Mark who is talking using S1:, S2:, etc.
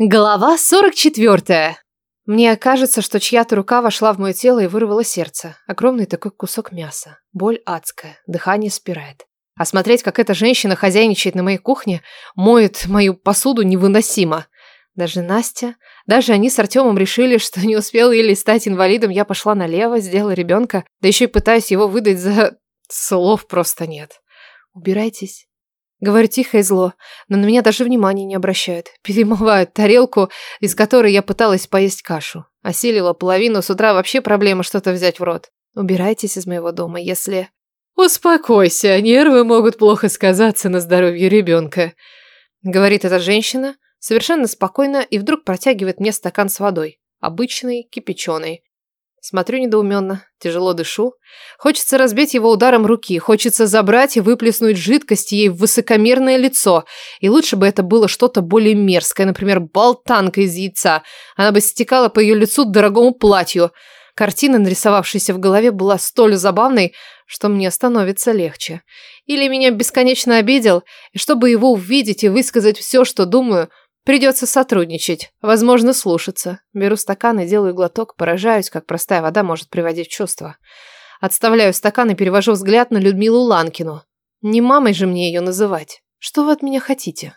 S1: Глава 44. Мне кажется, что чья-то рука вошла в мое тело и вырвала сердце. Огромный такой кусок мяса. Боль адская, дыхание спирает. А смотреть, как эта женщина хозяйничает на моей кухне, моет мою посуду невыносимо. Даже Настя, даже они с Артемом решили, что не успел или стать инвалидом, я пошла налево, сделала ребенка, да еще и пытаюсь его выдать за... Слов просто нет. Убирайтесь. Говорю тихо и зло, но на меня даже внимания не обращают. Перемывают тарелку, из которой я пыталась поесть кашу. Осилила половину, с утра вообще проблема что-то взять в рот. Убирайтесь из моего дома, если... Успокойся, нервы могут плохо сказаться на здоровье ребенка. Говорит эта женщина, совершенно спокойно, и вдруг протягивает мне стакан с водой. Обычный, кипяченый. Смотрю недоуменно, тяжело дышу. Хочется разбить его ударом руки, хочется забрать и выплеснуть жидкость ей в высокомерное лицо. И лучше бы это было что-то более мерзкое, например, болтанка из яйца. Она бы стекала по ее лицу дорогому платью. Картина, нарисовавшаяся в голове, была столь забавной, что мне становится легче. Или меня бесконечно обидел, и чтобы его увидеть и высказать все, что думаю – Придется сотрудничать, возможно, слушаться. Беру стакан и делаю глоток, поражаюсь, как простая вода может приводить в чувство. Отставляю стакан и перевожу взгляд на Людмилу Ланкину. Не мамой же мне ее называть. Что вы от меня хотите?